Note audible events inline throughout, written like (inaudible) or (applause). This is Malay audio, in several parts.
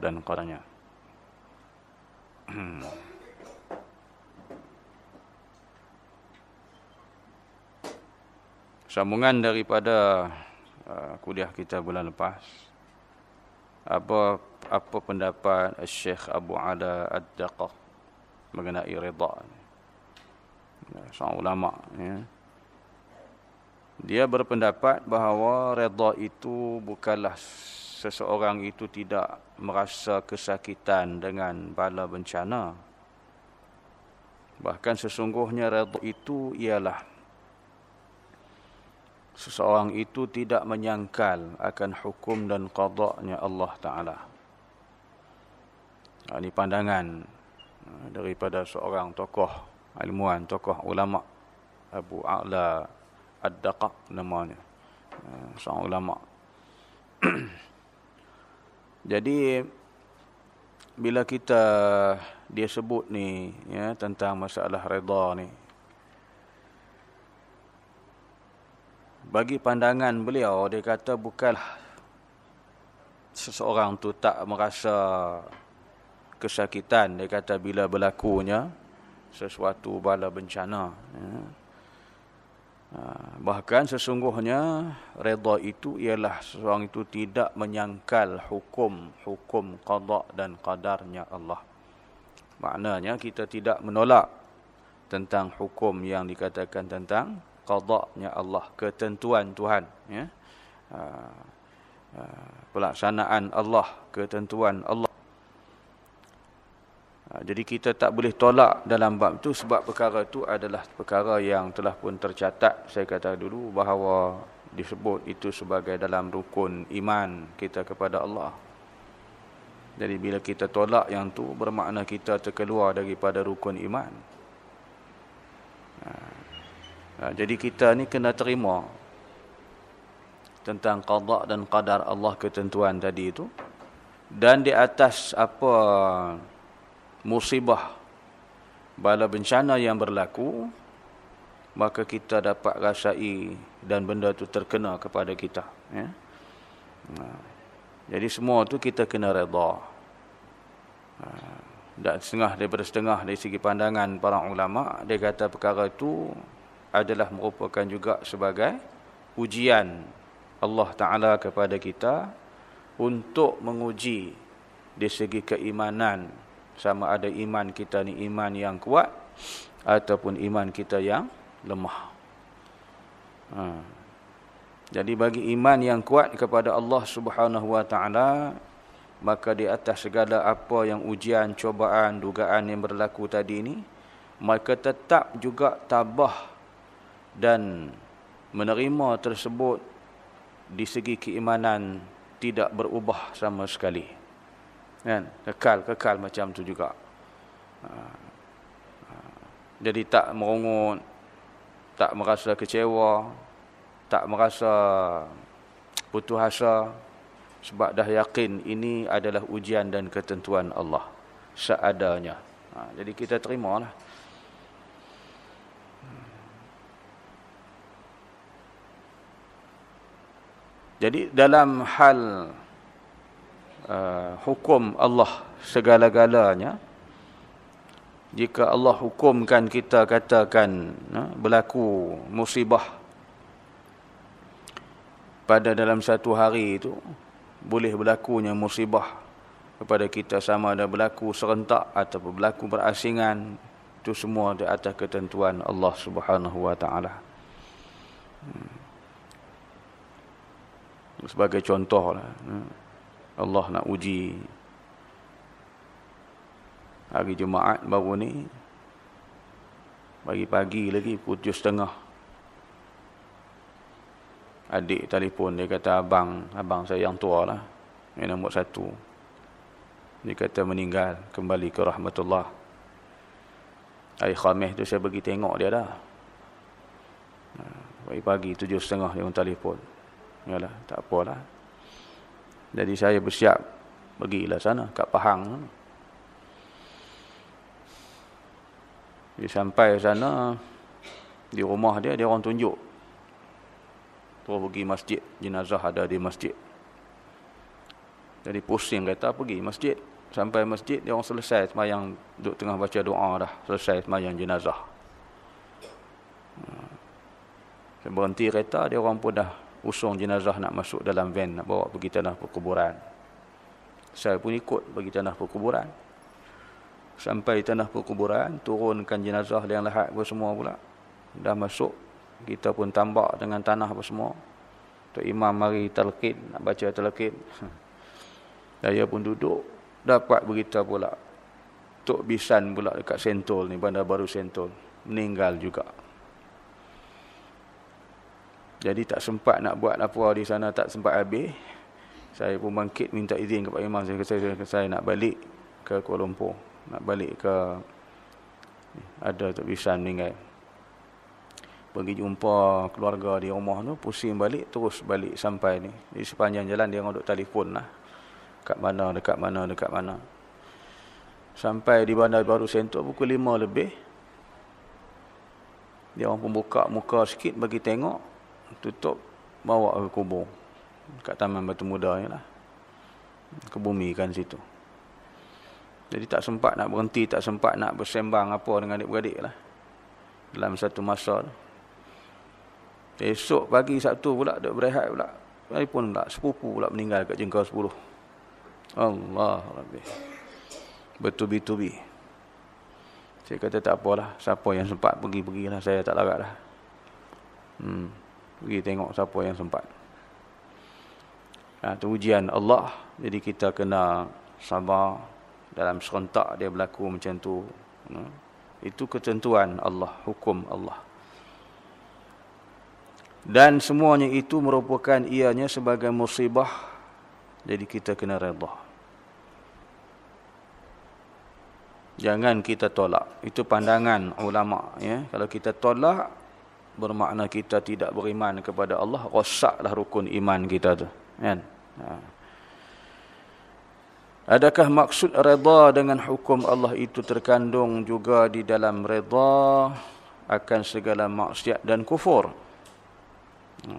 dan qadarnya. Sambungan daripada uh, kuliah kita bulan lepas. Apa apa pendapat Syekh Abu Ala Ad-Daqaq mengenai redha? Seorang ulama ya. Dia berpendapat bahawa redha itu bukanlah seseorang itu tidak merasa kesakitan dengan bala bencana. Bahkan sesungguhnya redha itu ialah seseorang itu tidak menyangkal akan hukum dan qada'nya Allah Ta'ala. Ini pandangan uh, daripada seorang tokoh ilmuwan, tokoh ulama Abu A'la Ad-Daqaq namanya. Uh, seorang ulama. (clears throat) Jadi bila kita dia sebut ni ya tentang masalah redha ni bagi pandangan beliau dia kata bukanlah seseorang tu tak merasa kesakitan dia kata bila berlakunya sesuatu bala bencana ya. Ha, bahkan sesungguhnya redha itu ialah seorang itu tidak menyangkal hukum hukum qada dan qadarnya Allah. Maknanya kita tidak menolak tentang hukum yang dikatakan tentang qadanya Allah, ketentuan Tuhan ya. Ha, ha, pelaksanaan Allah, ketentuan Allah jadi kita tak boleh tolak dalam bab itu sebab perkara itu adalah perkara yang telah pun tercatat saya kata dulu bahawa disebut itu sebagai dalam rukun iman kita kepada Allah. Jadi bila kita tolak yang tu bermakna kita terkeluar daripada rukun iman. Ha, ha, jadi kita ni kena terima tentang qada dan qadar Allah ketentuan tadi itu dan di atas apa musibah bala bencana yang berlaku maka kita dapat rasai dan benda itu terkena kepada kita ya. Jadi semua tu kita kena redha. Dan setengah daripada setengah dari segi pandangan para ulama dia kata perkara itu adalah merupakan juga sebagai ujian Allah Taala kepada kita untuk menguji di segi keimanan sama ada iman kita ni iman yang kuat ataupun iman kita yang lemah. Ha. Jadi bagi iman yang kuat kepada Allah Subhanahu Wa Taala maka di atas segala apa yang ujian, cobaan, dugaan yang berlaku tadi ini maka tetap juga tabah dan menerima tersebut di segi keimanan tidak berubah sama sekali kan kekal kekal macam tu juga ha. Ha. jadi tak merongut tak merasa kecewa tak merasa putus asa sebab dah yakin ini adalah ujian dan ketentuan Allah seadanya ha. jadi kita terimalah jadi dalam hal uh, hukum Allah segala-galanya jika Allah hukumkan kita katakan uh, berlaku musibah pada dalam satu hari itu boleh berlakunya musibah kepada kita sama ada berlaku serentak atau berlaku berasingan itu semua di atas ketentuan Allah Subhanahu wa taala hmm. sebagai contohlah hmm. Allah nak uji hari Jumaat baru ni. Pagi-pagi lagi pukul setengah. Adik telefon dia kata abang abang saya yang tua lah. Yang nombor satu. Dia kata meninggal. Kembali ke rahmatullah. Hari khamis tu saya pergi tengok dia dah. Pagi-pagi tujuh setengah dia pun telefon. Yalah tak apalah jadi saya bersiap pergilah sana kat Pahang. Dia sampai sana di rumah dia dia orang tunjuk. Terus pergi masjid, jenazah ada di masjid. Jadi pusing kata pergi masjid. Sampai masjid dia orang selesai semayang duduk tengah baca doa dah. Selesai semayang jenazah. Saya berhenti kereta dia orang pun dah usung jenazah nak masuk dalam van nak bawa pergi tanah perkuburan. Saya pun ikut pergi tanah perkuburan. Sampai tanah perkuburan turunkan jenazah yang lahat apa semua pula. Dah masuk kita pun tambak dengan tanah apa semua. Tok imam mari talqin nak baca talqin. (laughs) Saya pun duduk dapat berita pula Tok Bisan pula dekat Sentol ni bandar baru Sentol meninggal juga. Jadi tak sempat nak buat apa di sana tak sempat habis. Saya pun bangkit minta izin kepada imam saya saya, saya, saya nak balik ke Kuala Lumpur, nak balik ke ada Tok Bisan meninggal. Pergi jumpa keluarga di rumah tu, pusing balik terus balik sampai ni. Di sepanjang jalan dia orang duk telefon lah. Dekat mana, dekat mana, dekat mana. Sampai di bandar baru sentuk pukul 5 lebih. Dia orang pun buka muka sikit bagi tengok tutup bawa ke kubur. Kat taman batu muda ni lah. Kebumikan situ. Jadi tak sempat nak berhenti tak sempat nak bersembang apa dengan adik-beradik lah. Dalam satu masa tu. Esok pagi Sabtu pula duk berehat pula. Hari pun pula sepupu pula meninggal kat jengkau 10 Allah Rabbi bertubi-tubi. Saya kata tak apalah siapa yang sempat pergi-pergilah saya tak larat lah. Hmm. Pergi tengok siapa yang sempat. Nah, itu ujian Allah. Jadi kita kena sabar dalam serentak dia berlaku macam tu. Hmm. Itu ketentuan Allah, hukum Allah. Dan semuanya itu merupakan ianya sebagai musibah. Jadi kita kena redha. Jangan kita tolak. Itu pandangan ulama. Ya. Kalau kita tolak, bermakna kita tidak beriman kepada Allah rosaklah rukun iman kita tu kan ha. Adakah maksud redha dengan hukum Allah itu terkandung juga di dalam redha akan segala maksiat dan kufur? Ha.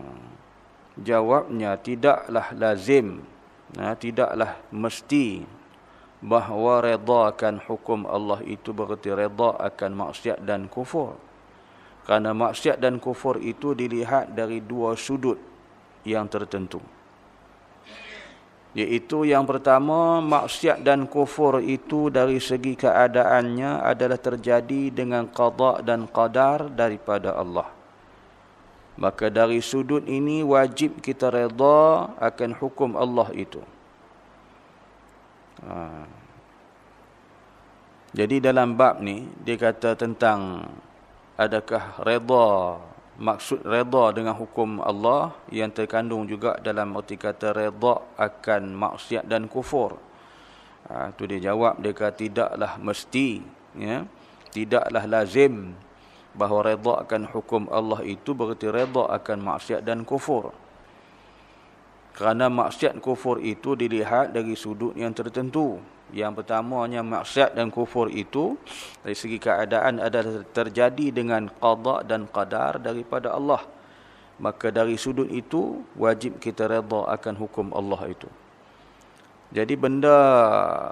Jawabnya tidaklah lazim, ha, tidaklah mesti bahawa redha akan hukum Allah itu berarti redha akan maksiat dan kufur. Karena maksiat dan kufur itu dilihat dari dua sudut yang tertentu. Iaitu yang pertama, maksiat dan kufur itu dari segi keadaannya adalah terjadi dengan qada dan qadar daripada Allah. Maka dari sudut ini wajib kita reda akan hukum Allah itu. Ha. Jadi dalam bab ni, dia kata tentang adakah redha maksud redha dengan hukum Allah yang terkandung juga dalam erti kata redha akan maksiat dan kufur. Ha, tu dia jawab dia kata tidaklah mesti ya tidaklah lazim bahawa redha akan hukum Allah itu berarti redha akan maksiat dan kufur. Kerana maksiat kufur itu dilihat dari sudut yang tertentu yang pertamanya maksiat dan kufur itu dari segi keadaan adalah terjadi dengan qada dan qadar daripada Allah. Maka dari sudut itu wajib kita redha akan hukum Allah itu. Jadi benda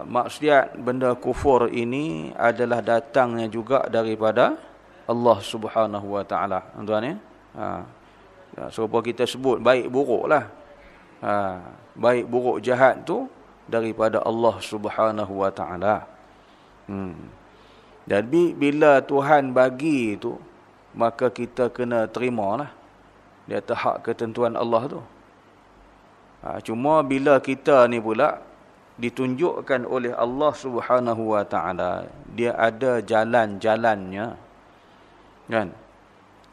maksiat, benda kufur ini adalah datangnya juga daripada Allah Subhanahu wa taala. Tuan ya. Ha. Ya, serupa kita sebut baik buruklah. Ha, baik buruk jahat tu daripada Allah Subhanahu wa taala. Hmm. Jadi bila Tuhan bagi itu maka kita kena terimalah. Dia atas hak ketentuan Allah tu. Ha, cuma bila kita ni pula ditunjukkan oleh Allah Subhanahu wa taala, dia ada jalan-jalannya. Kan?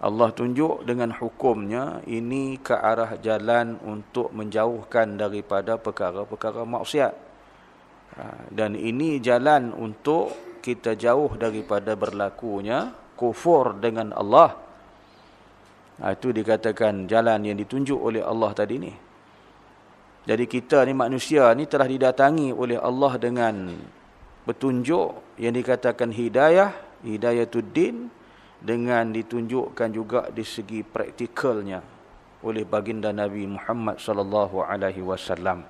Allah tunjuk dengan hukumnya ini ke arah jalan untuk menjauhkan daripada perkara-perkara maksiat. Ha, dan ini jalan untuk kita jauh daripada berlakunya kufur dengan Allah. Ha, itu dikatakan jalan yang ditunjuk oleh Allah tadi ni. Jadi kita ni manusia ni telah didatangi oleh Allah dengan petunjuk yang dikatakan hidayah, hidayatuddin, dengan ditunjukkan juga di segi praktikalnya oleh baginda Nabi Muhammad sallallahu alaihi wasallam.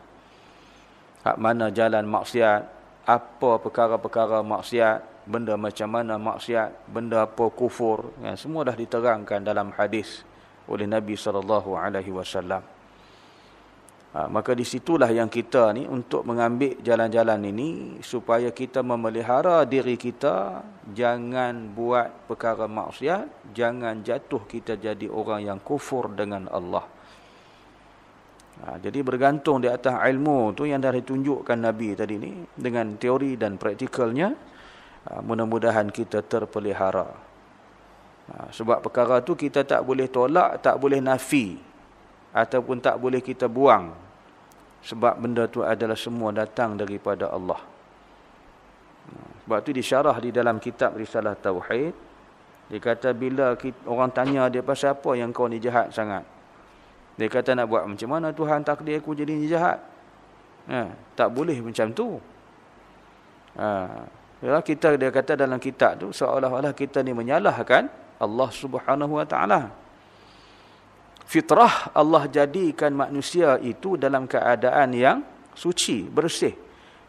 hak mana jalan maksiat, apa perkara-perkara maksiat, benda macam mana maksiat, benda apa kufur, ya, semua dah diterangkan dalam hadis oleh Nabi sallallahu alaihi wasallam. Ha, maka disitulah yang kita ni untuk mengambil jalan-jalan ini supaya kita memelihara diri kita jangan buat perkara maksiat, jangan jatuh kita jadi orang yang kufur dengan Allah. Ha, jadi bergantung di atas ilmu tu yang dah ditunjukkan Nabi tadi ni dengan teori dan praktikalnya ha, mudah-mudahan kita terpelihara. Ha, sebab perkara tu kita tak boleh tolak, tak boleh nafi ataupun tak boleh kita buang sebab benda tu adalah semua datang daripada Allah. Sebab tu disyarah di dalam kitab Risalah Tauhid. Dia kata bila orang tanya dia pasal apa yang kau ni jahat sangat. Dia kata nak buat macam mana Tuhan takdir aku jadi ni jahat. Ha, tak boleh macam tu. Ha, kita dia kata dalam kitab tu seolah-olah kita ni menyalahkan Allah Subhanahu Wa Taala fitrah Allah jadikan manusia itu dalam keadaan yang suci, bersih.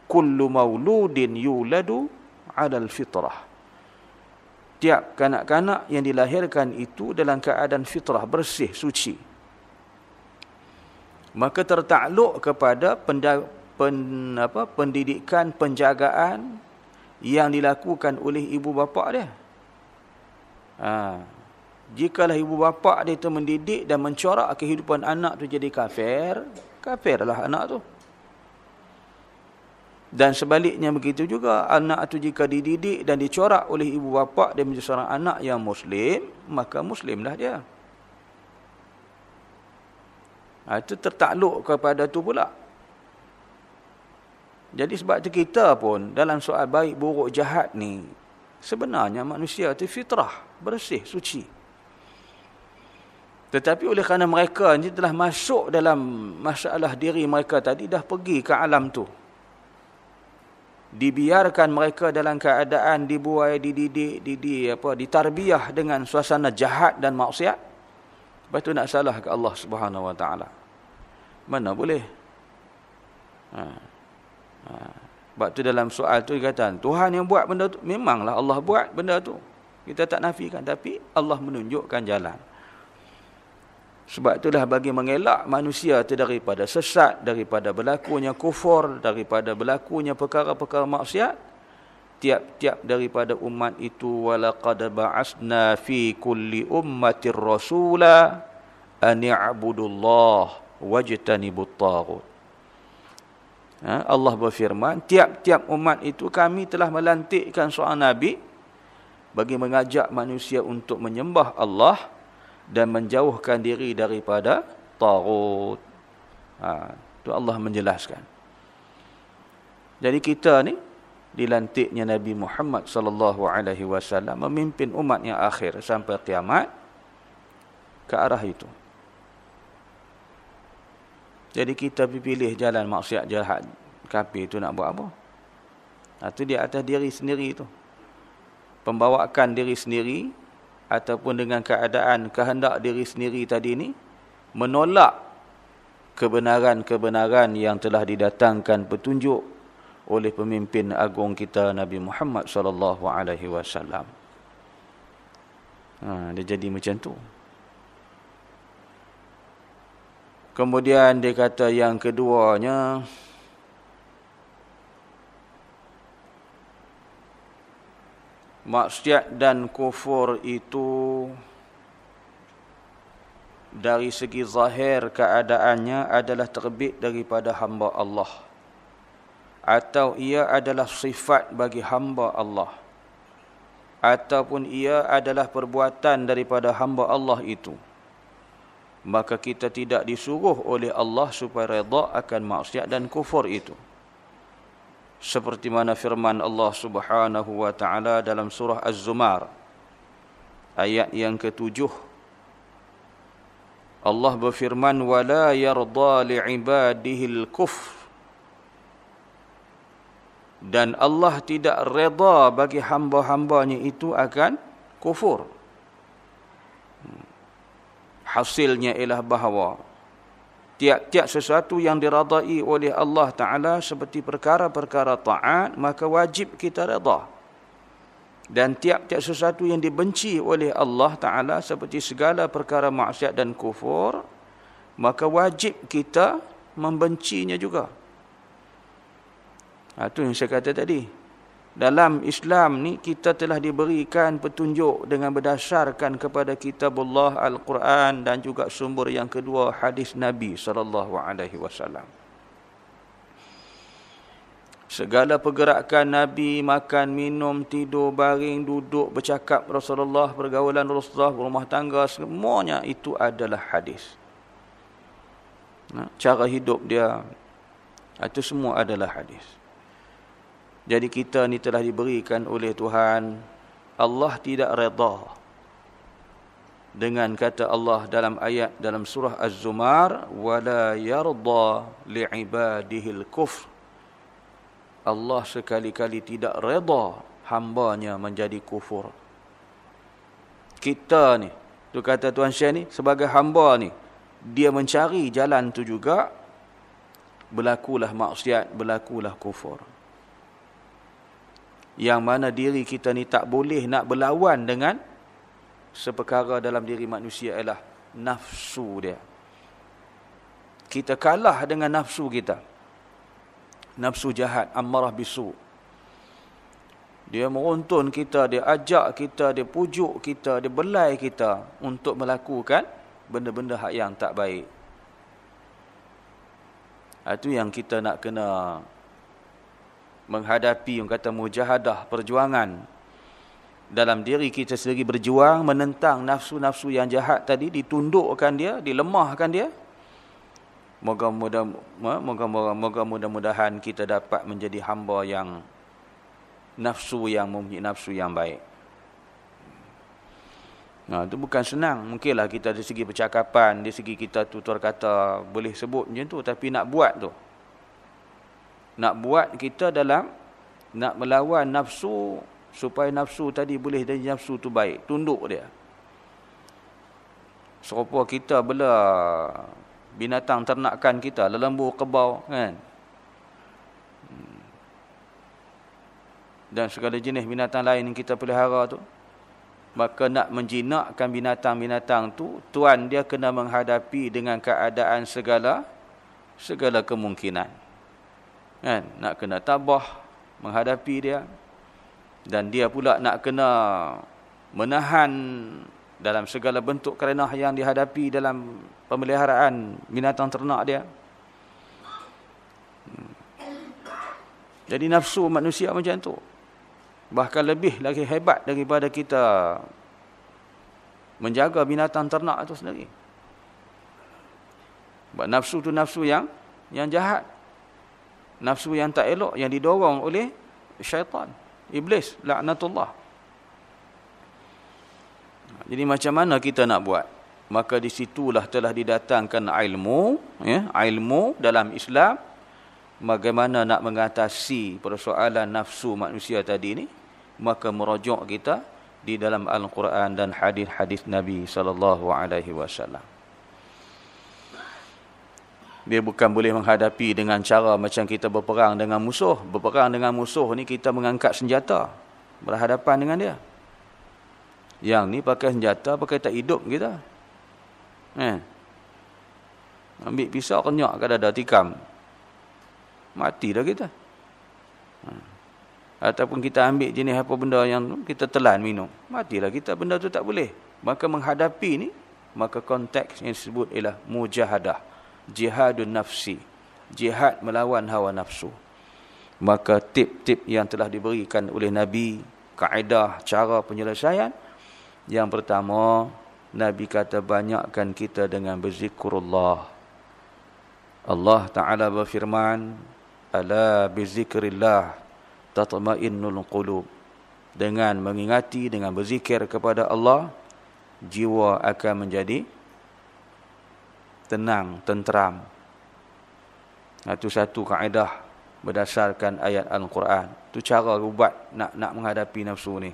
Kullu mauludin yuladu alal fitrah. Tiap kanak-kanak yang dilahirkan itu dalam keadaan fitrah, bersih, suci. Maka tertakluk kepada pen, apa, pendidikan, penjagaan yang dilakukan oleh ibu bapa dia. Ha, Jikalah ibu bapa dia itu mendidik dan mencorak kehidupan anak tu jadi kafir, kafirlah anak tu. Dan sebaliknya begitu juga, anak tu jika dididik dan dicorak oleh ibu bapa dia menjadi seorang anak yang muslim, maka muslimlah dia. Ha, itu tertakluk kepada tu pula. Jadi sebab itu kita pun dalam soal baik, buruk, jahat ni, sebenarnya manusia itu fitrah, bersih, suci. Tetapi oleh kerana mereka ini telah masuk dalam masalah diri mereka tadi, dah pergi ke alam tu. Dibiarkan mereka dalam keadaan dibuai, dididik, dididik, apa, ditarbiah dengan suasana jahat dan maksiat. Lepas tu nak salah ke Allah subhanahu wa ta'ala. Mana boleh? Ha. Ha. Sebab tu dalam soal tu dikatakan, Tuhan yang buat benda tu, memanglah Allah buat benda tu. Kita tak nafikan, tapi Allah menunjukkan jalan. Sebab itulah bagi mengelak manusia itu daripada sesat, daripada berlakunya kufur, daripada berlakunya perkara-perkara maksiat. Tiap-tiap daripada umat itu walaqad ba'asna fi kulli ummatir rasula an ya'budullah wajtanibut taghut. Ha? Allah berfirman, tiap-tiap umat itu kami telah melantikkan seorang nabi bagi mengajak manusia untuk menyembah Allah dan menjauhkan diri daripada tagut. Ha, tu Allah menjelaskan. Jadi kita ni dilantiknya Nabi Muhammad sallallahu alaihi wasallam memimpin umat yang akhir sampai kiamat ke arah itu. Jadi kita pilih jalan maksiat jahat kafir itu nak buat apa? Ha, itu di atas diri sendiri itu. Pembawakan diri sendiri ataupun dengan keadaan kehendak diri sendiri tadi ini menolak kebenaran-kebenaran yang telah didatangkan petunjuk oleh pemimpin agung kita Nabi Muhammad sallallahu alaihi wasallam. Ha dia jadi macam tu. Kemudian dia kata yang keduanya maksiat dan kufur itu dari segi zahir keadaannya adalah terbit daripada hamba Allah. Atau ia adalah sifat bagi hamba Allah. Ataupun ia adalah perbuatan daripada hamba Allah itu. Maka kita tidak disuruh oleh Allah supaya redha akan maksiat dan kufur itu seperti mana firman Allah Subhanahu wa taala dalam surah Az-Zumar ayat yang ketujuh. Allah berfirman wala yarda li'ibadihi al-kufr dan Allah tidak reda bagi hamba-hambanya itu akan kufur. Hasilnya ialah bahawa tiap-tiap sesuatu yang diradai oleh Allah Ta'ala seperti perkara-perkara ta'at, maka wajib kita reda. Dan tiap-tiap sesuatu yang dibenci oleh Allah Ta'ala seperti segala perkara maksiat dan kufur, maka wajib kita membencinya juga. Itu ha, yang saya kata tadi dalam Islam ni kita telah diberikan petunjuk dengan berdasarkan kepada kitab Allah Al-Quran dan juga sumber yang kedua hadis Nabi sallallahu alaihi wasallam. Segala pergerakan Nabi, makan, minum, tidur, baring, duduk, bercakap Rasulullah, pergaulan Rasulullah, rumah tangga, semuanya itu adalah hadis. Cara hidup dia, itu semua adalah hadis. Jadi kita ni telah diberikan oleh Tuhan. Allah tidak reda dengan kata Allah dalam ayat dalam surah Az-Zumar wala yarda li'ibadihil kufr. Allah sekali-kali tidak reda hambanya menjadi kufur. Kita ni tu kata Tuhan Syekh ni sebagai hamba ni dia mencari jalan tu juga berlakulah maksiat berlakulah kufur yang mana diri kita ni tak boleh nak berlawan dengan seperkara dalam diri manusia ialah nafsu dia. Kita kalah dengan nafsu kita. Nafsu jahat, amarah bisu. Dia meruntun kita, dia ajak kita, dia pujuk kita, dia belai kita untuk melakukan benda-benda hak yang tak baik. Itu yang kita nak kena menghadapi yang kata mujahadah perjuangan dalam diri kita sendiri berjuang menentang nafsu-nafsu yang jahat tadi ditundukkan dia dilemahkan dia moga-moga moga-moga mudah-mudahan kita dapat menjadi hamba yang nafsu yang mempunyai nafsu yang baik Nah, itu bukan senang. Mungkinlah kita dari segi percakapan, dari segi kita tutur kata boleh sebut macam tu. Tapi nak buat tu nak buat kita dalam nak melawan nafsu supaya nafsu tadi boleh jadi nafsu tu baik. Tunduk dia. Serupa kita bela binatang ternakan kita lembu kebau kan? Dan segala jenis binatang lain yang kita pelihara tu. Maka nak menjinakkan binatang-binatang tu tuan dia kena menghadapi dengan keadaan segala segala kemungkinan kan? Nak kena tabah menghadapi dia. Dan dia pula nak kena menahan dalam segala bentuk kerenah yang dihadapi dalam pemeliharaan binatang ternak dia. Hmm. jadi nafsu manusia macam tu. Bahkan lebih lagi hebat daripada kita menjaga binatang ternak itu sendiri. Sebab nafsu tu nafsu yang yang jahat nafsu yang tak elok yang didorong oleh syaitan iblis laknatullah. Jadi macam mana kita nak buat? Maka di situlah telah didatangkan ilmu ya ilmu dalam Islam. Bagaimana nak mengatasi persoalan nafsu manusia tadi ni? Maka merujuk kita di dalam al-Quran dan hadis-hadis Nabi sallallahu alaihi wasallam dia bukan boleh menghadapi dengan cara macam kita berperang dengan musuh. Berperang dengan musuh ni kita mengangkat senjata. Berhadapan dengan dia. Yang ni pakai senjata, pakai tak hidup kita. Eh. Ambil pisau kenyak ke dada tikam. Mati dah kita. Ha. Ataupun kita ambil jenis apa benda yang kita telan minum. Matilah kita. Benda tu tak boleh. Maka menghadapi ni, maka konteks yang disebut ialah mujahadah jihadun nafsi. Jihad melawan hawa nafsu. Maka tip-tip yang telah diberikan oleh nabi kaedah cara penyelesaian. Yang pertama nabi kata banyakkan kita dengan berzikrullah. Allah taala berfirman ala bizikrillah tatmainnul qulub. Dengan mengingati dengan berzikir kepada Allah jiwa akan menjadi tenang, tenteram. Itu satu kaedah berdasarkan ayat Al-Quran. Itu cara ubat nak nak menghadapi nafsu ni.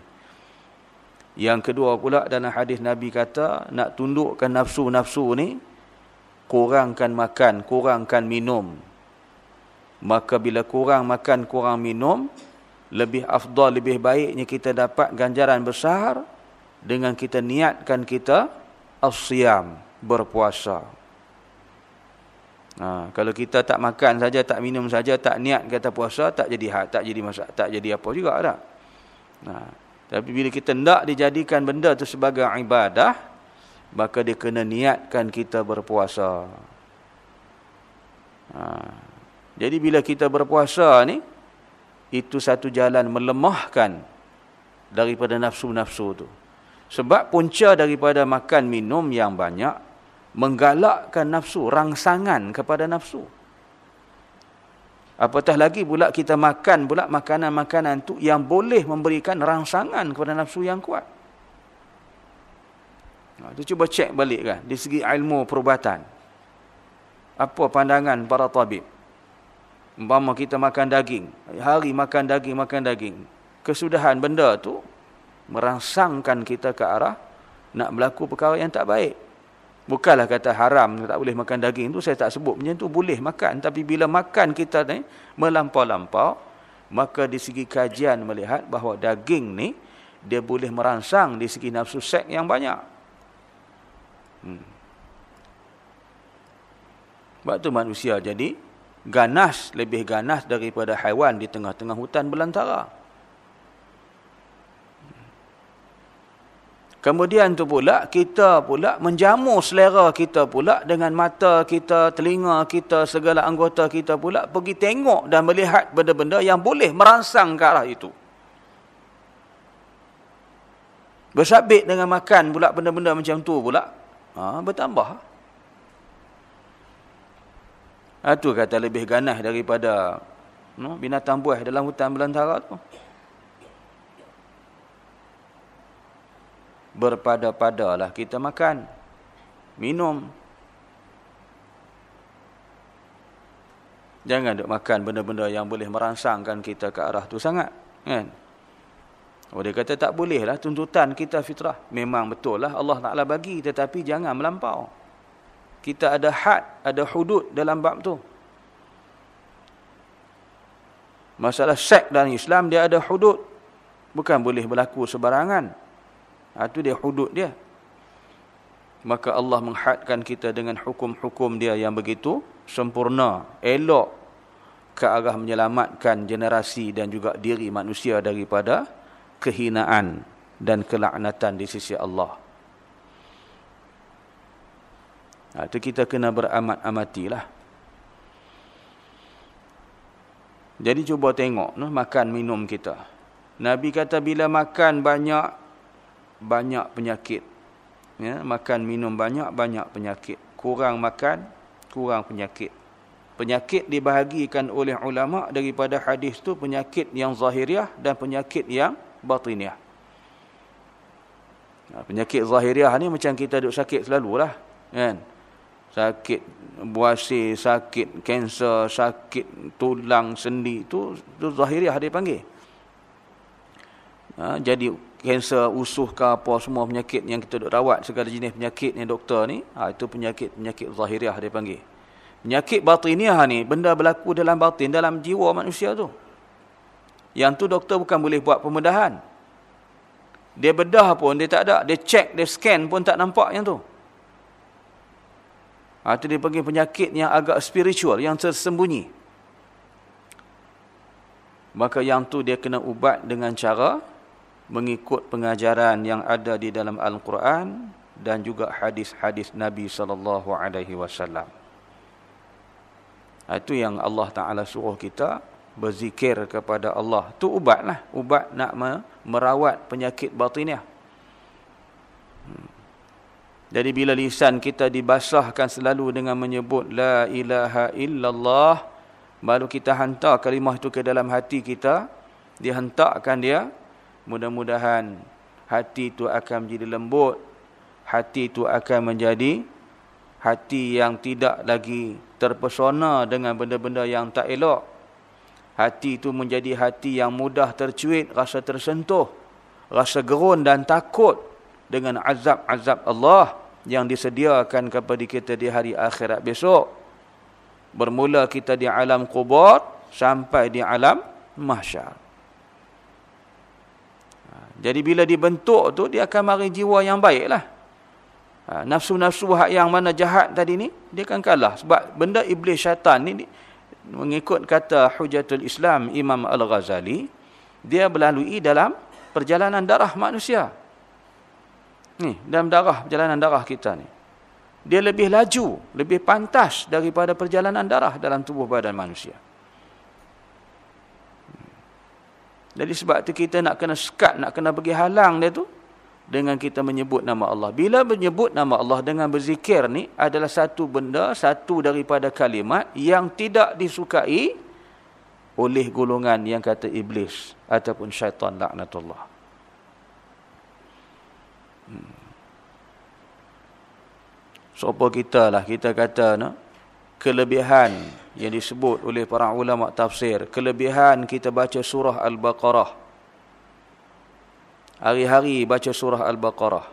Yang kedua pula dalam hadis Nabi kata nak tundukkan nafsu-nafsu ni kurangkan makan, kurangkan minum. Maka bila kurang makan, kurang minum, lebih afdal, lebih baiknya kita dapat ganjaran besar dengan kita niatkan kita as-siyam, berpuasa. Ha, kalau kita tak makan saja, tak minum saja, tak niat kata puasa, tak jadi tak jadi masak, tak jadi apa juga tak. Ha, tapi bila kita hendak dijadikan benda tu sebagai ibadah, maka dia kena niatkan kita berpuasa. Ha, jadi bila kita berpuasa ni, itu satu jalan melemahkan daripada nafsu-nafsu tu. Sebab punca daripada makan minum yang banyak menggalakkan nafsu, rangsangan kepada nafsu. Apatah lagi pula kita makan pula makanan-makanan tu yang boleh memberikan rangsangan kepada nafsu yang kuat. Nah, tu cuba cek balik kan di segi ilmu perubatan. Apa pandangan para tabib? Umpama kita makan daging, hari makan daging, makan daging. Kesudahan benda tu merangsangkan kita ke arah nak berlaku perkara yang tak baik. Bukanlah kata haram tak boleh makan daging tu saya tak sebut macam tu boleh makan tapi bila makan kita ni melampau-lampau maka di segi kajian melihat bahawa daging ni dia boleh merangsang di segi nafsu seks yang banyak. Hmm. Sebab tu manusia jadi ganas lebih ganas daripada haiwan di tengah-tengah hutan belantara. Kemudian tu pula kita pula menjamu selera kita pula dengan mata kita, telinga kita, segala anggota kita pula pergi tengok dan melihat benda-benda yang boleh merangsang ke arah itu. Bersabit dengan makan pula benda-benda macam tu pula. Ha, bertambah. Itu kata lebih ganas daripada no, binatang buah dalam hutan belantara tu. Berpada-padalah kita makan. Minum. Jangan duk makan benda-benda yang boleh merangsangkan kita ke arah tu sangat. Kan? Dia kata tak boleh lah tuntutan kita fitrah. Memang betul lah Allah Ta'ala bagi tetapi jangan melampau kita ada had, ada hudud dalam bab tu. Masalah seks dalam Islam dia ada hudud. Bukan boleh berlaku sebarangan. Itu ha, dia hudud dia. Maka Allah menghadkan kita dengan hukum-hukum dia yang begitu sempurna, elok ke arah menyelamatkan generasi dan juga diri manusia daripada kehinaan dan kelaknatan di sisi Allah. Ha, itu kita kena beramat-amatilah. Jadi cuba tengok no, makan minum kita. Nabi kata bila makan banyak, banyak penyakit. Ya, makan minum banyak, banyak penyakit. Kurang makan, kurang penyakit. Penyakit dibahagikan oleh ulama daripada hadis tu penyakit yang zahiriah dan penyakit yang batiniah. Ha, penyakit zahiriah ni macam kita duduk sakit selalulah. Kan? sakit buasi, sakit kanser, sakit tulang sendi itu tu zahiriah dia panggil. Ha, jadi kanser usuh ke apa semua penyakit yang kita duk rawat segala jenis penyakit ni doktor ni, ha, itu penyakit-penyakit zahiriah dia panggil. Penyakit batiniah ni benda berlaku dalam batin dalam jiwa manusia tu. Yang tu doktor bukan boleh buat pembedahan. Dia bedah pun dia tak ada, dia check, dia scan pun tak nampak yang tu. Ha, itu dia panggil penyakit yang agak spiritual, yang tersembunyi. Maka yang tu dia kena ubat dengan cara mengikut pengajaran yang ada di dalam Al-Quran dan juga hadis-hadis Nabi sallallahu alaihi wasallam. Itu yang Allah Taala suruh kita berzikir kepada Allah. Tu ubatlah, ubat nak merawat penyakit batiniah. Hmm. Jadi bila lisan kita dibasahkan selalu dengan menyebut La ilaha illallah Baru kita hantar kalimah itu ke dalam hati kita Dihentakkan dia Mudah-mudahan hati itu akan menjadi lembut Hati itu akan menjadi Hati yang tidak lagi terpesona dengan benda-benda yang tak elok Hati itu menjadi hati yang mudah tercuit, rasa tersentuh Rasa gerun dan takut dengan azab-azab Allah yang disediakan kepada kita di hari akhirat besok. Bermula kita di alam kubur sampai di alam mahsyar. Ha, jadi bila dibentuk tu dia akan mari jiwa yang baiklah. Ha, nafsu-nafsu hak yang mana jahat tadi ni dia akan kalah sebab benda iblis syaitan ni mengikut kata Hujatul Islam Imam Al-Ghazali dia melalui dalam perjalanan darah manusia. Ni, dalam darah perjalanan darah kita ni. Dia lebih laju, lebih pantas daripada perjalanan darah dalam tubuh badan manusia. Jadi sebab tu kita nak kena sekat, nak kena bagi halang dia tu dengan kita menyebut nama Allah. Bila menyebut nama Allah dengan berzikir ni adalah satu benda, satu daripada kalimat yang tidak disukai oleh golongan yang kata iblis ataupun syaitan laknatullah. Hmm. Siapa kita lah, kita kata no, kelebihan yang disebut oleh para ulama tafsir, kelebihan kita baca surah Al-Baqarah hari-hari baca surah Al-Baqarah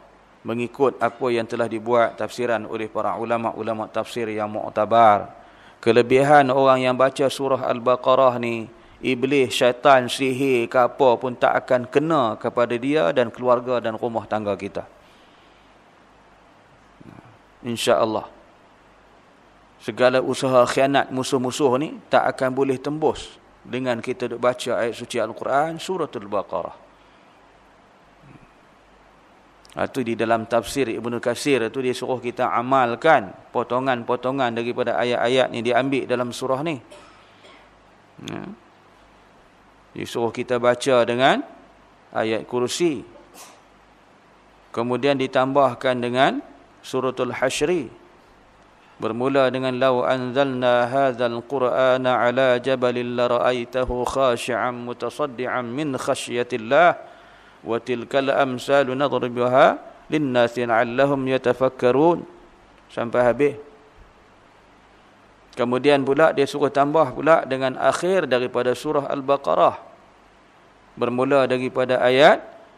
mengikut apa yang telah dibuat tafsiran oleh para ulama-ulama tafsir yang muktabar. Kelebihan orang yang baca surah Al-Baqarah ni, iblis, syaitan, sihir ke apa pun tak akan kena kepada dia dan keluarga dan rumah tangga kita. Insya-Allah. Segala usaha khianat musuh-musuh ni tak akan boleh tembus dengan kita duk baca ayat suci Al-Quran surah Al-Baqarah. Itu ha, di dalam tafsir Ibn Qasir itu dia suruh kita amalkan potongan-potongan daripada ayat-ayat yang diambil dalam surah ni. Ya. Dia suruh kita baca dengan ayat kursi. Kemudian ditambahkan dengan suratul hasyri. Bermula dengan law anzalna hadzal qur'ana ala jabalin la ra'aitahu khashi'an mutasaddian min khasyatillah wa tilkal amsalu nadribuha linnasi la'allahum yatafakkarun. Sampai habis. Kemudian pula dia suruh tambah pula dengan akhir daripada surah al-baqarah. Bermula daripada ayat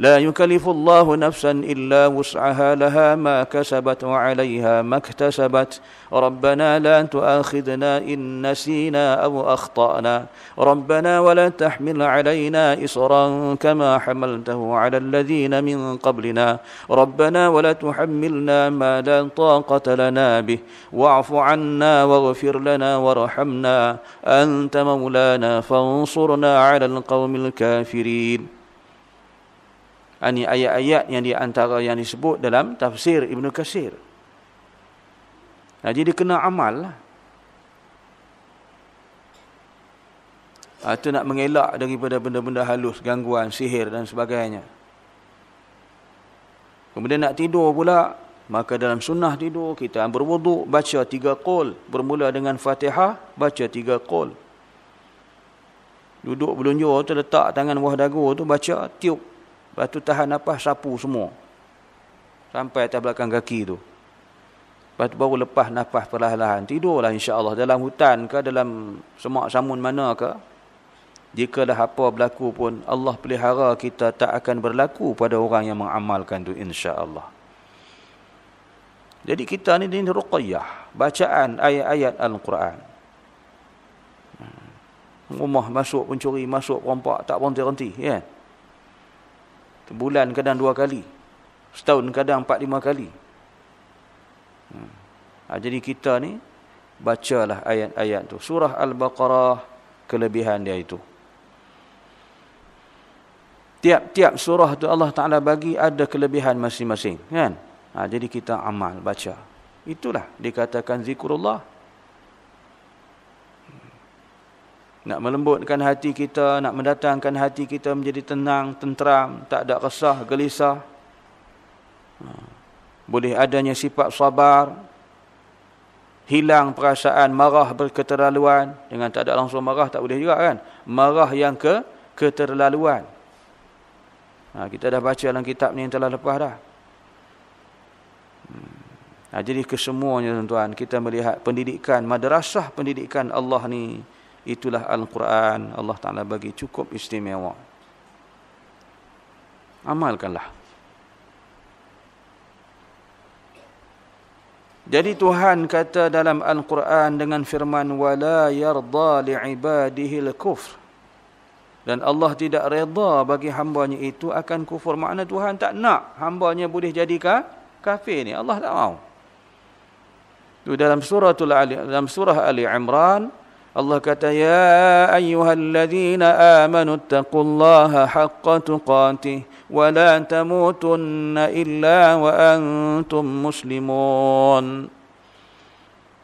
لا يكلف الله نفسا إلا وسعها لها ما كسبت وعليها ما اكتسبت. ربنا لا تؤاخذنا إن نسينا أو أخطأنا. ربنا ولا تحمل علينا اصرا كما حملته على الذين من قبلنا. ربنا ولا تحملنا ما لا طاقة لنا به. واعف عنا واغفر لنا وارحمنا. أنت مولانا فانصرنا على القوم الكافرين. Ini ayat-ayat yang di antara yang disebut dalam tafsir Ibn Qasir. Nah, jadi kena amal lah. Itu nak mengelak daripada benda-benda halus, gangguan, sihir dan sebagainya. Kemudian nak tidur pula, maka dalam sunnah tidur, kita berwuduk, baca tiga qol. Bermula dengan fatihah, baca tiga qol. Duduk belunjur tu, letak tangan bawah dagu tu, baca, tiup Lepas tu tahan nafas sapu semua. Sampai atas belakang kaki tu. Lepas tu baru lepas nafas perlahan-lahan. Tidurlah insya-Allah dalam hutan ke dalam semak samun mana ke. Jikalah apa berlaku pun Allah pelihara kita tak akan berlaku pada orang yang mengamalkan tu insya-Allah. Jadi kita ni ni ruqyah, bacaan ayat-ayat Al-Quran. Rumah masuk pencuri, masuk perompak, tak berhenti-henti, ya. Kan? Sebulan kadang dua kali. Setahun kadang empat lima kali. Hmm. Ha, jadi kita ni bacalah ayat-ayat tu. Surah Al-Baqarah kelebihan dia itu. Tiap-tiap surah tu Allah Ta'ala bagi ada kelebihan masing-masing. Kan? Ha, jadi kita amal, baca. Itulah dikatakan zikrullah. Nak melembutkan hati kita, nak mendatangkan hati kita menjadi tenang, tenteram, tak ada resah, gelisah. Ha. Boleh adanya sifat sabar, hilang perasaan marah berketerlaluan, dengan tak ada langsung marah tak boleh juga kan. Marah yang ke keterlaluan. Ha, kita dah baca dalam kitab ni yang telah lepas dah. Hmm. Ha, jadi kesemuanya tuan-tuan, kita melihat pendidikan, madrasah pendidikan Allah ni, itulah Al-Quran. Allah Ta'ala bagi cukup istimewa. Amalkanlah. Jadi Tuhan kata dalam Al-Quran dengan firman wala yarda li'ibadihi al-kufr. Dan Allah tidak reda bagi hambanya itu akan kufur. Makna Tuhan tak nak hambanya boleh jadi kafir ni. Allah tak mau. Itu dalam surah Ali, dalam surah Ali Imran Allah kata ya ayyuhalladzina amanu taqullaha haqqa tuqatih wa la tamutunna illa wa antum muslimun.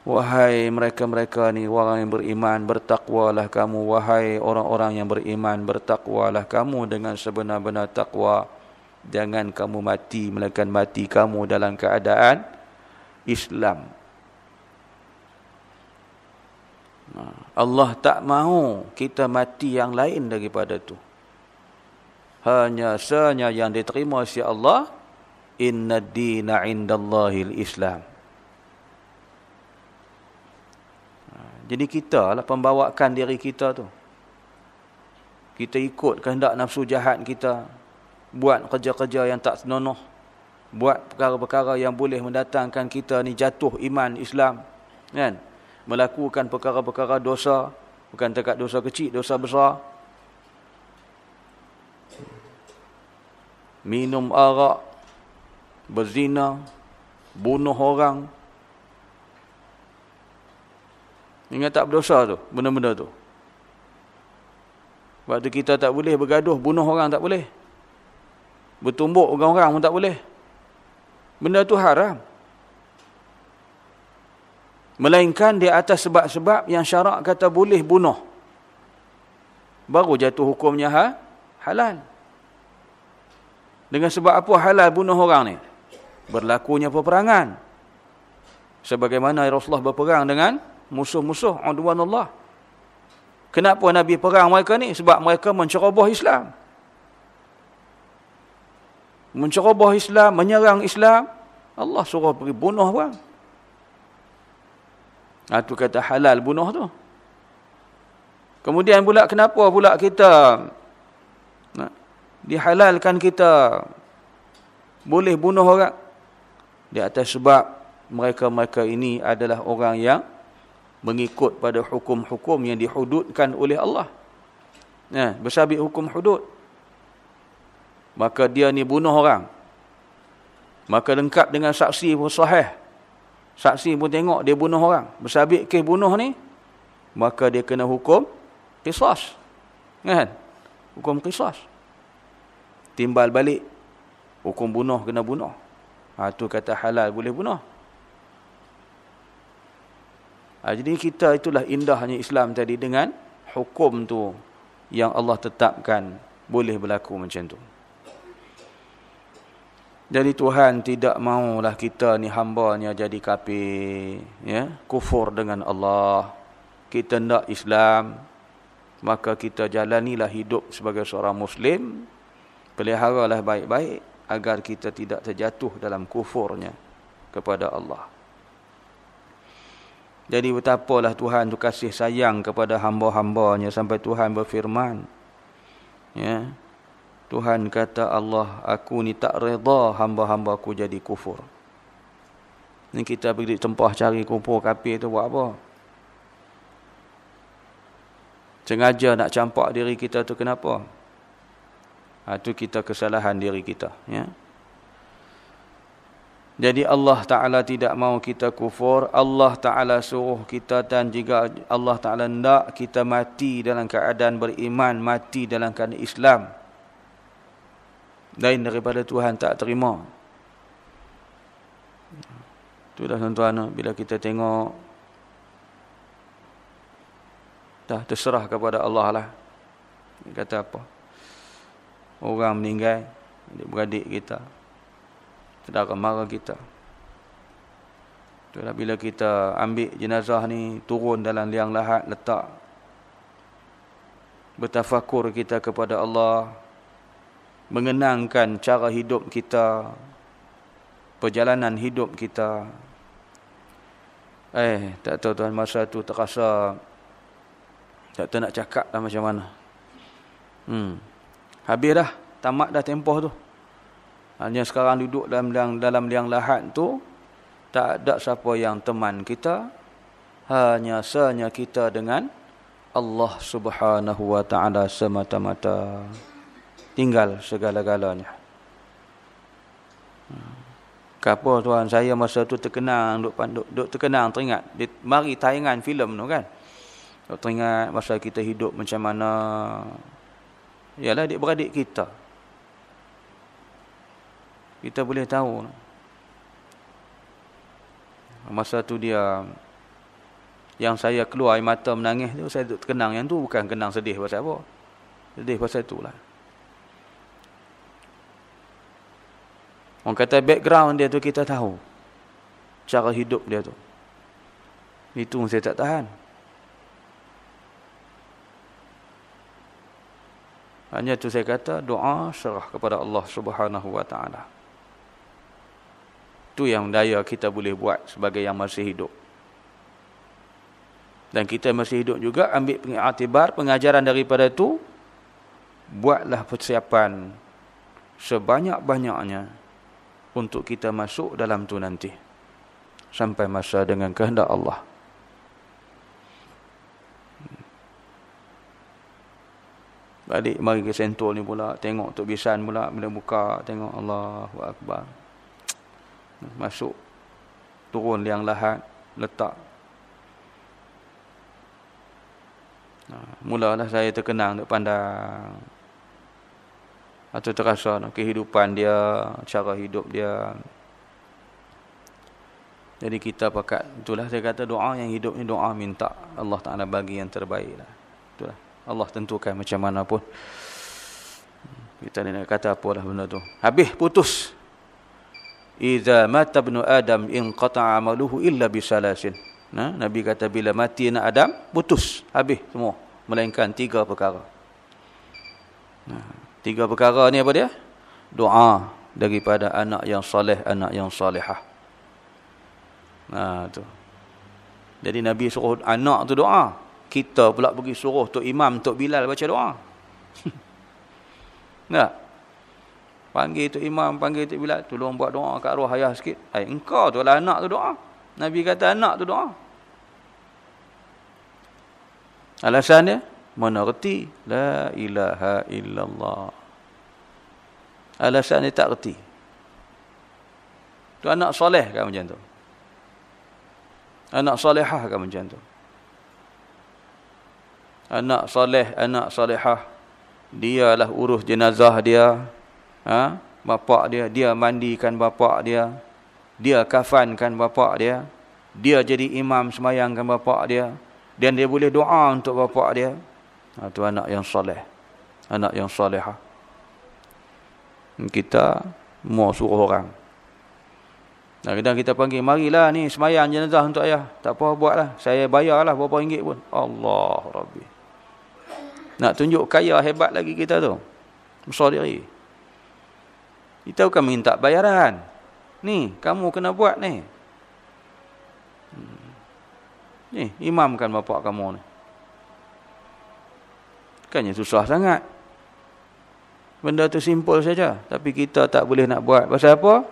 Wahai mereka-mereka ni orang yang beriman bertakwalah kamu. Wahai orang-orang yang beriman bertakwalah kamu dengan sebenar-benar takwa. Jangan kamu mati melainkan mati kamu dalam keadaan Islam Allah tak mahu kita mati yang lain daripada tu hanya senya yang diterima si Allah inna dina indallahil islam Jadi kita lah pembawakan diri kita tu. Kita ikut kehendak nafsu jahat kita. Buat kerja-kerja yang tak senonoh. Buat perkara-perkara yang boleh mendatangkan kita ni jatuh iman Islam. Kan? Melakukan perkara-perkara dosa. Bukan dekat dosa kecil, dosa besar. Minum arak. Berzina. Bunuh orang. Ingat tak berdosa tu, benda-benda tu. Waktu kita tak boleh bergaduh, bunuh orang tak boleh. Bertumbuk orang-orang pun tak boleh. Benda tu haram. Melainkan di atas sebab-sebab yang syarak kata boleh bunuh. Baru jatuh hukumnya ha? halal. Dengan sebab apa halal bunuh orang ni? Berlakunya peperangan. Sebagaimana Rasulullah berperang dengan musuh-musuh udwan Allah. Kenapa Nabi perang mereka ni? Sebab mereka menceroboh Islam. Menceroboh Islam, menyerang Islam. Allah suruh pergi bunuh orang. Itu ha, kata halal bunuh tu. Kemudian pula kenapa pula kita dihalalkan kita boleh bunuh orang? Di atas sebab mereka-mereka ini adalah orang yang mengikut pada hukum-hukum yang dihududkan oleh Allah. Nah, bersabit hukum hudud. Maka dia ni bunuh orang. Maka lengkap dengan saksi pun sahih. Saksi pun tengok dia bunuh orang. Bersabit kes bunuh ni. Maka dia kena hukum kisas. Kan? Hukum kisas. Timbal balik. Hukum bunuh kena bunuh. Ha, tu kata halal boleh bunuh. Ha, jadi kita itulah indahnya Islam tadi dengan hukum tu yang Allah tetapkan boleh berlaku macam tu. Jadi Tuhan tidak maulah kita ni hambanya jadi kafir, ya, kufur dengan Allah. Kita nak Islam, maka kita jalanilah hidup sebagai seorang Muslim, peliharalah baik-baik agar kita tidak terjatuh dalam kufurnya kepada Allah. Jadi betapalah Tuhan tu kasih sayang kepada hamba-hambanya sampai Tuhan berfirman. Ya. Tuhan kata Allah, aku ni tak reda hamba-hamba aku jadi kufur. Ni kita pergi tempah cari kufur kafir tu buat apa? Sengaja nak campak diri kita tu kenapa? Ha, tu kita kesalahan diri kita. Ya. Jadi Allah Ta'ala tidak mau kita kufur. Allah Ta'ala suruh kita dan jika Allah Ta'ala tidak kita mati dalam keadaan beriman. Mati dalam keadaan Islam. Lain daripada Tuhan tak terima. Itulah tuan-tuan bila kita tengok. Dah terserah kepada Allah lah. Dia kata apa? Orang meninggal. Adik-beradik kita saudara mara kita. Itulah bila kita ambil jenazah ni turun dalam liang lahat letak bertafakur kita kepada Allah mengenangkan cara hidup kita, perjalanan hidup kita. Eh, tak tahu tuan masa tu terasa tak tahu nak cakap dah macam mana. Hmm. Habis dah, tamat dah tempoh tu. Hanya sekarang duduk dalam liang, dalam liang lahat tu, tak ada siapa yang teman kita. Hanya sanya kita dengan Allah subhanahu wa ta'ala semata-mata. Tinggal segala-galanya. Kapa tuan saya masa tu terkenang duk, duk, duk terkenang teringat di, mari tayangan filem tu kan. Duk teringat masa kita hidup macam mana. Yalah adik beradik kita. Kita boleh tahu. Masa tu dia yang saya keluar air mata menangis tu saya duk terkenang yang tu bukan kenang sedih pasal apa. Sedih pasal itulah. Orang kata background dia tu kita tahu. Cara hidup dia tu. Itu saya tak tahan. Hanya tu saya kata doa serah kepada Allah Subhanahu wa taala. Tu yang daya kita boleh buat sebagai yang masih hidup. Dan kita masih hidup juga ambil pengiktibar pengajaran daripada tu buatlah persiapan sebanyak-banyaknya untuk kita masuk dalam tu nanti. Sampai masa dengan kehendak Allah. Balik mari ke sentul ni pula. Tengok Tok Bisan pula bila buka tengok Allahu Akbar. Masuk. Turun liang lahat letak. Mulalah saya terkenang duk pandang atau terasa kehidupan dia, cara hidup dia. Jadi kita pakat, itulah saya kata doa yang hidup ni doa minta Allah Ta'ala bagi yang terbaik lah. Itulah. Allah tentukan macam mana pun. Kita ni nak kata apa lah benda tu. Habis putus. Iza mata ibnu Adam in qata'a amaluhu illa bisalasin. Nah, Nabi kata bila mati anak Adam, putus. Habis semua. Melainkan tiga perkara. Nah. Tiga perkara ni apa dia? Doa daripada anak yang soleh, anak yang solehah. Nah tu. Jadi Nabi suruh anak tu doa. Kita pula pergi suruh Tok Imam, Tok Bilal baca doa. (laughs) Nah. Panggil Tok Imam, panggil Tok Bilal, tolong buat doa kat arwah ayah sikit. Hai, engkau tu lah anak tu doa. Nabi kata anak tu doa. Alasan dia? Mana reti? La ilaha illallah. Alasan dia tak reti. Tu anak soleh kan macam tu. Anak solehah kan macam tu. Anak soleh, anak solehah. Dialah urus jenazah dia. Ha? Bapak dia, dia mandikan bapak dia. Dia kafankan bapak dia. Dia jadi imam semayangkan bapak dia. Dan dia boleh doa untuk bapak dia. Itu anak yang soleh. Anak yang solehah. Kita mau suruh orang. Kadang-kadang kita panggil, marilah ni semayang jenazah untuk ayah. Tak apa buatlah. Saya bayarlah berapa ringgit pun. Allah Rabbi. Nak tunjuk kaya hebat lagi kita tu. Besar diri. Kita bukan minta bayaran. Ni, kamu kena buat ni. Hmm. Ni, imamkan bapak kamu ni. Bukannya susah sangat. Benda tu simple saja. Tapi kita tak boleh nak buat. Pasal apa?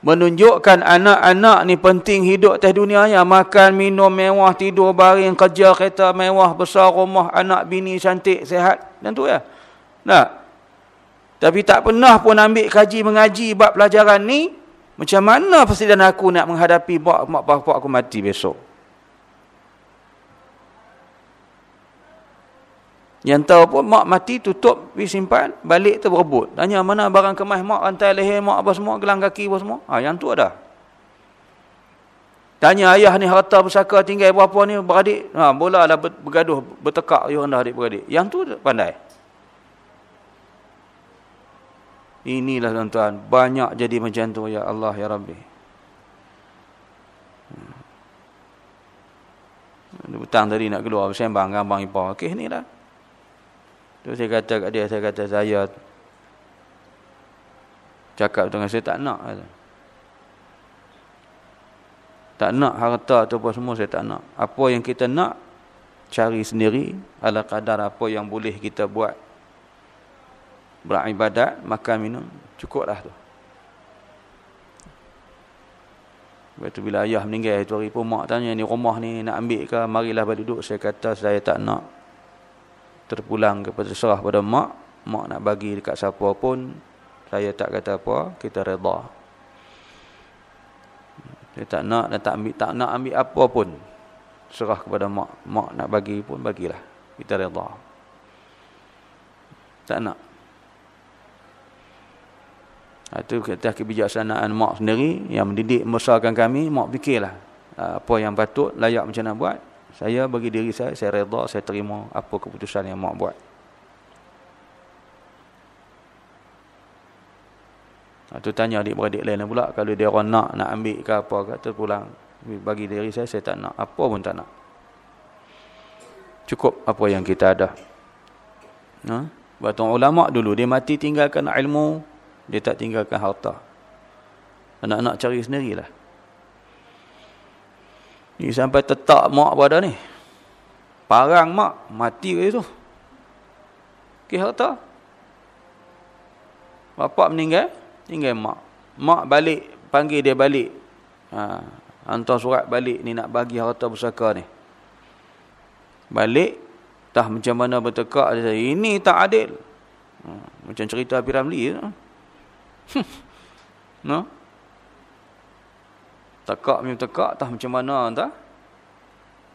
Menunjukkan anak-anak ni penting hidup atas dunia ya. Makan, minum, mewah, tidur, baring, kerja, kereta, mewah, besar rumah, anak, bini, cantik, sehat. Dan tu ya. Nah. Tapi tak pernah pun ambil kaji, mengaji bab pelajaran ni. Macam mana persediaan aku nak menghadapi mak bapak aku mati besok. Yang tahu pun mak mati tutup pergi simpan balik tu berebut. Tanya mana barang kemas mak rantai leher mak apa semua gelang kaki apa semua. Ha, yang tu ada. Tanya ayah ni harta pusaka tinggal berapa ni beradik. Ha, bola lah bergaduh bertekak you rendah adik beradik. Yang tu pandai. Inilah tuan-tuan. Banyak jadi macam tu ya Allah ya Rabbi. Hmm. Hutang tadi nak keluar bersembang dengan abang ipar. Okey ni lah. Tu saya kata kat dia, saya kata saya Cakap dengan saya tak nak. Kata. Tak nak harta atau apa semua saya tak nak. Apa yang kita nak, cari sendiri. Ala kadar apa yang boleh kita buat. Beribadat, makan, minum. Cukuplah tu. Lepas tu bila ayah meninggal itu hari pun mak tanya ni rumah ni nak ambil ke marilah balik duduk saya kata saya tak nak terpulang kepada serah pada mak mak nak bagi dekat siapa pun saya tak kata apa kita redha saya tak nak dan tak ambil tak nak ambil apa pun serah kepada mak. Mak nak bagi pun bagilah kita redha tak nak. Itu kata kebijaksanaan mak sendiri yang mendidik membesarkan kami, mak fikirlah ah, apa yang patut, layak macam mana buat. Saya bagi diri saya, saya reda, saya terima apa keputusan yang mak buat. Itu tanya adik-beradik lain pula, kalau dia orang nak, nak ambil ke apa ke, terpulang. Bagi diri saya, saya tak nak. Apa pun tak nak. Cukup apa yang kita ada. Ha? Batu ulama dulu, dia mati tinggalkan ilmu, dia tak tinggalkan harta. Anak-anak cari sendirilah. Ni sampai tetap mak pada ni. Parang mak, mati ke itu. Ke harta. Bapak meninggal, tinggal mak. Mak balik, panggil dia balik. Ha, hantar surat balik ni nak bagi harta pusaka ni. Balik, tak macam mana bertekak. Dia ini tak adil. Ha, macam cerita Piramli. Ha. (laughs) no? Tekak macam tekak tak macam mana entah.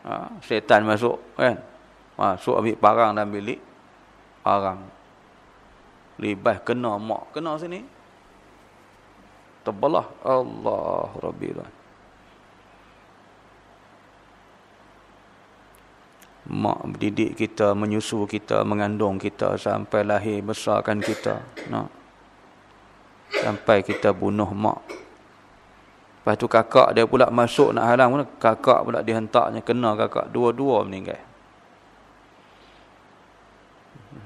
Ha, setan masuk kan. Masuk ambil parang dalam bilik. Parang. Libas kena mak. Kena sini. Tebalah. Allah Rabbi Mak mendidik kita, menyusu kita, mengandung kita sampai lahir besarkan kita. No? Sampai kita bunuh mak. Lepas tu kakak dia pula masuk nak halang pun. Kakak pula dihentaknya kena kakak. Dua-dua meninggal.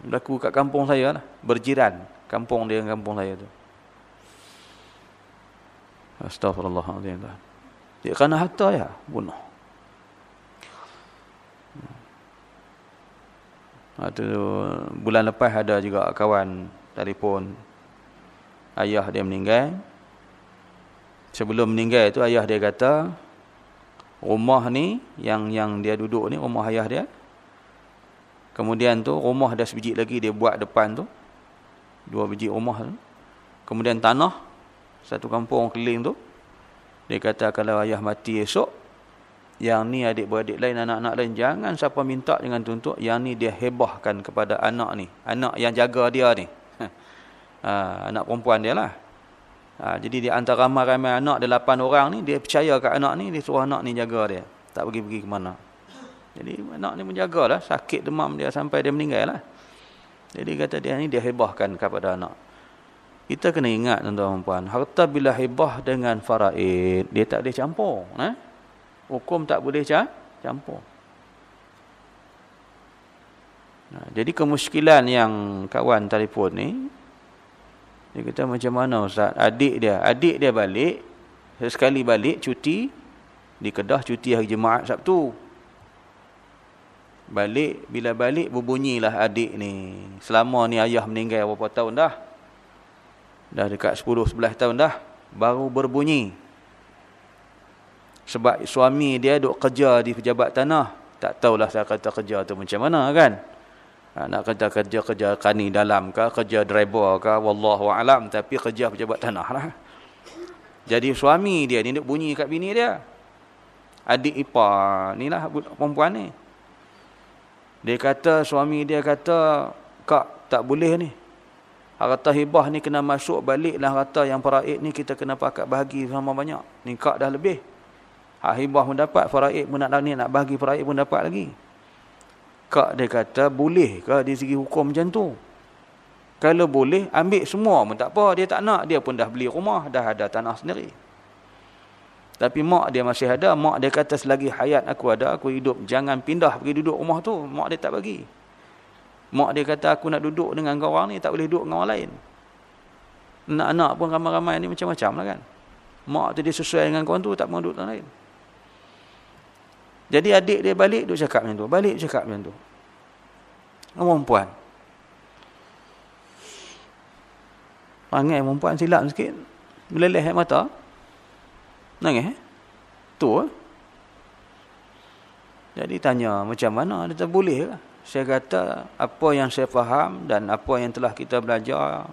Berlaku kat kampung saya lah. Berjiran. Kampung dia dengan kampung saya tu. Astaghfirullahaladzim. Dia kena harta ya. Bunuh. Itu bulan lepas ada juga kawan telefon ayah dia meninggal. Sebelum meninggal itu ayah dia kata rumah ni yang yang dia duduk ni rumah ayah dia. Kemudian tu rumah dah sebiji lagi dia buat depan tu. Dua biji rumah tu. Kemudian tanah satu kampung keliling tu. Dia kata kalau ayah mati esok yang ni adik-beradik lain anak-anak lain jangan siapa minta jangan tuntut yang ni dia hebahkan kepada anak ni anak yang jaga dia ni (laughs) ha, anak perempuan dia lah. Ha, jadi di antara ramai-ramai anak, ada lapan orang ni, dia percaya kat anak ni, dia suruh anak ni jaga dia. Tak pergi-pergi ke mana. Jadi anak ni menjaga lah, sakit demam dia sampai dia meninggal lah. Jadi kata dia ni, dia hebahkan kepada anak. Kita kena ingat tuan-tuan puan, harta bila hebah dengan faraid, dia tak boleh campur. Eh? Hukum tak boleh campur. Nah, jadi kemuskilan yang kawan telefon ni, dia kata macam mana Ustaz? Adik dia. Adik dia balik. Sekali balik cuti. Di Kedah cuti hari Jumaat Sabtu. Balik. Bila balik berbunyilah adik ni. Selama ni ayah meninggal berapa tahun dah. Dah dekat 10-11 tahun dah. Baru berbunyi. Sebab suami dia duk kerja di pejabat tanah. Tak tahulah saya kata kerja tu macam mana kan. Ha, nak kerja kerja kerja kani dalam ke kerja driver ke wallahu alam tapi kerja pejabat tanah lah. Jadi suami dia ni duk bunyi kat bini dia. Adik ipar ni lah perempuan ni. Dia kata suami dia kata kak tak boleh ni. Harta hibah ni kena masuk balik lah harta yang faraid ni kita kena pakat bahagi sama banyak. Ni kak dah lebih. Hak hibah pun dapat faraid pun nak, nak bahagi faraid pun dapat lagi Kak dia kata boleh ke di segi hukum macam tu? Kalau boleh ambil semua pun tak apa. Dia tak nak. Dia pun dah beli rumah. Dah ada tanah sendiri. Tapi mak dia masih ada. Mak dia kata selagi hayat aku ada. Aku hidup. Jangan pindah pergi duduk rumah tu. Mak dia tak bagi. Mak dia kata aku nak duduk dengan orang ni. Tak boleh duduk dengan orang lain. Anak-anak pun ramai-ramai ni macam-macam lah kan. Mak tu dia sesuai dengan kawan tu, tak mahu duduk lain. Jadi adik dia balik, duduk cakap macam tu. Balik cakap macam tu. Perempuan. Panggil perempuan silap sikit. Meleleh mata. Nangis eh? Tu eh? Jadi tanya macam mana? Dia tak boleh lah. Saya kata apa yang saya faham dan apa yang telah kita belajar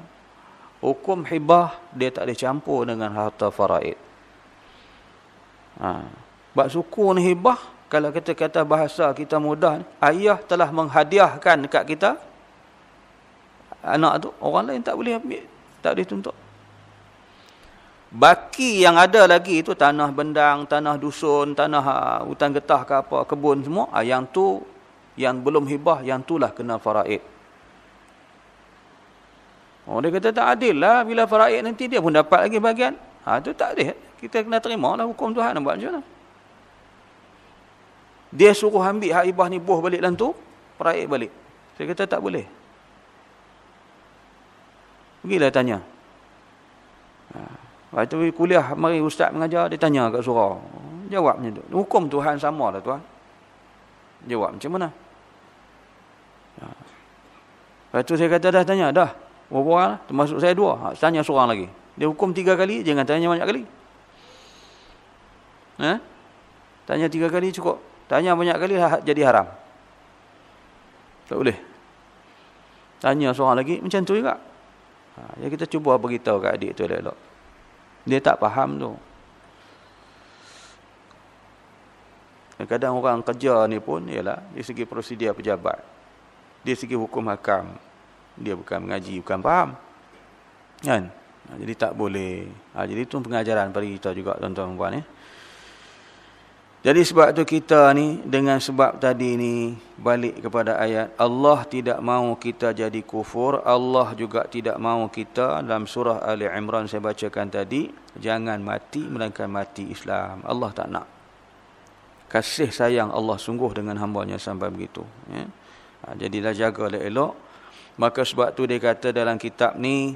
hukum hibah dia tak dicampur dengan harta faraid. Ha. Bak suku ni hibah kalau kita kata bahasa kita mudah ayah telah menghadiahkan dekat kita anak tu orang lain tak boleh ambil tak boleh tuntut. Baki yang ada lagi itu tanah bendang, tanah dusun, tanah ha, hutan getah ke apa, kebun semua, ha, yang tu yang belum hibah, yang itulah kena faraid. Oh, dia kata tak adil lah bila faraid nanti dia pun dapat lagi bagian. Ha, itu tak adil. Kita kena terima lah hukum Tuhan nak buat macam mana. Dia suruh ambil hak hibah ni buh balik dalam tu, faraid balik. Saya kata tak boleh. Pergilah tanya. Ha. Lepas tu kuliah, mari ustaz mengajar, dia tanya kat surau. Jawab macam tu. Hukum Tuhan sama lah tuan. Jawab macam mana? Ha. Lepas tu saya kata dah tanya, dah. Berapa? Termasuk saya dua. Ha, tanya seorang lagi. Dia hukum tiga kali, jangan tanya banyak kali. Ha? Tanya tiga kali cukup. Tanya banyak kali jadi haram. Tak boleh. Tanya seorang lagi, macam tu juga. Ha, ya kita cuba beritahu kat adik tu elok-elok. Dia tak faham tu. Kadang orang kerja ni pun ialah di segi prosedur pejabat. Di segi hukum hakam. Dia bukan mengaji, bukan faham. Kan? Ha, jadi tak boleh. Ha, jadi itu pengajaran bagi kita juga tuan-tuan puan ya. Jadi sebab tu kita ni dengan sebab tadi ni balik kepada ayat Allah tidak mahu kita jadi kufur, Allah juga tidak mahu kita dalam surah Ali Imran saya bacakan tadi, jangan mati melainkan mati Islam. Allah tak nak. Kasih sayang Allah sungguh dengan hamba-Nya sampai begitu, ya. Ha, jadilah jaga elok. Maka sebab tu dia kata dalam kitab ni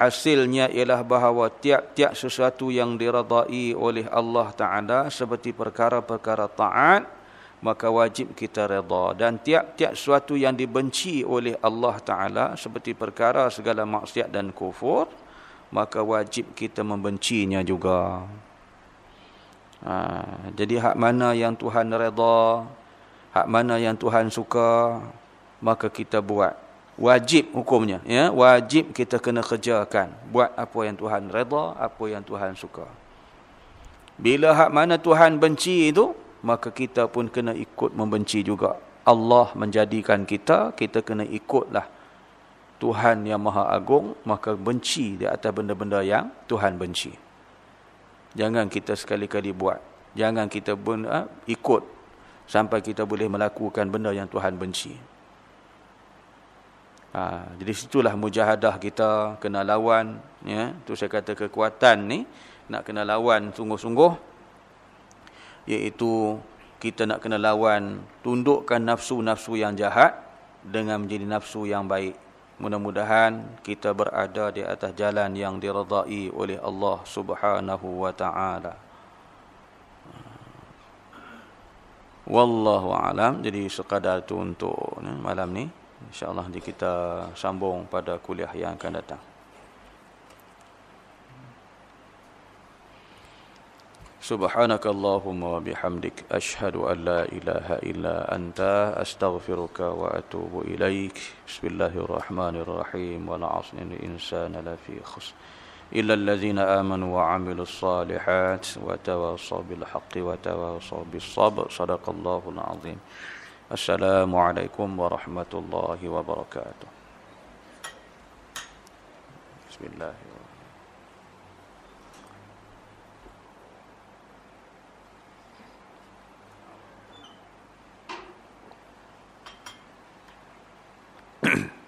hasilnya ialah bahawa tiap-tiap sesuatu yang diradai oleh Allah Ta'ala seperti perkara-perkara taat maka wajib kita reda. Dan tiap-tiap sesuatu yang dibenci oleh Allah Ta'ala seperti perkara segala maksiat dan kufur maka wajib kita membencinya juga. Ha, jadi hak mana yang Tuhan reda hak mana yang Tuhan suka maka kita buat wajib hukumnya ya. Wajib kita kena kerjakan. Buat apa yang Tuhan redha apa yang Tuhan suka. Bila hak mana Tuhan benci itu maka kita pun kena ikut membenci juga. Allah menjadikan kita kita kena ikutlah. Tuhan yang maha agung maka benci di atas benda-benda yang Tuhan benci. Jangan kita sekali-kali buat. Jangan kita uh, ikut sampai kita boleh melakukan benda yang Tuhan benci Ha, jadi situlah mujahadah kita kena lawan ya. Tu saya kata kekuatan ni nak kena lawan sungguh-sungguh. Iaitu kita nak kena lawan tundukkan nafsu-nafsu yang jahat dengan menjadi nafsu yang baik. Mudah-mudahan kita berada di atas jalan yang diredai oleh Allah Subhanahu wa taala. Wallahu alam. Jadi sekadar tu untuk ya, malam ni InsyaAllah nanti kita sambung pada kuliah yang akan datang. سبحانك اللهم وبحمدك أشهد أن لا إله إلا أنت أستغفرك وأتوب إليك بسم الله الرحمن الرحيم والعصر الإنسان لفي خسر إلا الذين آمنوا وعملوا الصالحات وتواصوا بالحق وتواصوا بالصبر صدق الله العظيم السلام عليكم ورحمة الله وبركاته بسم الله Mm-hmm. (clears throat)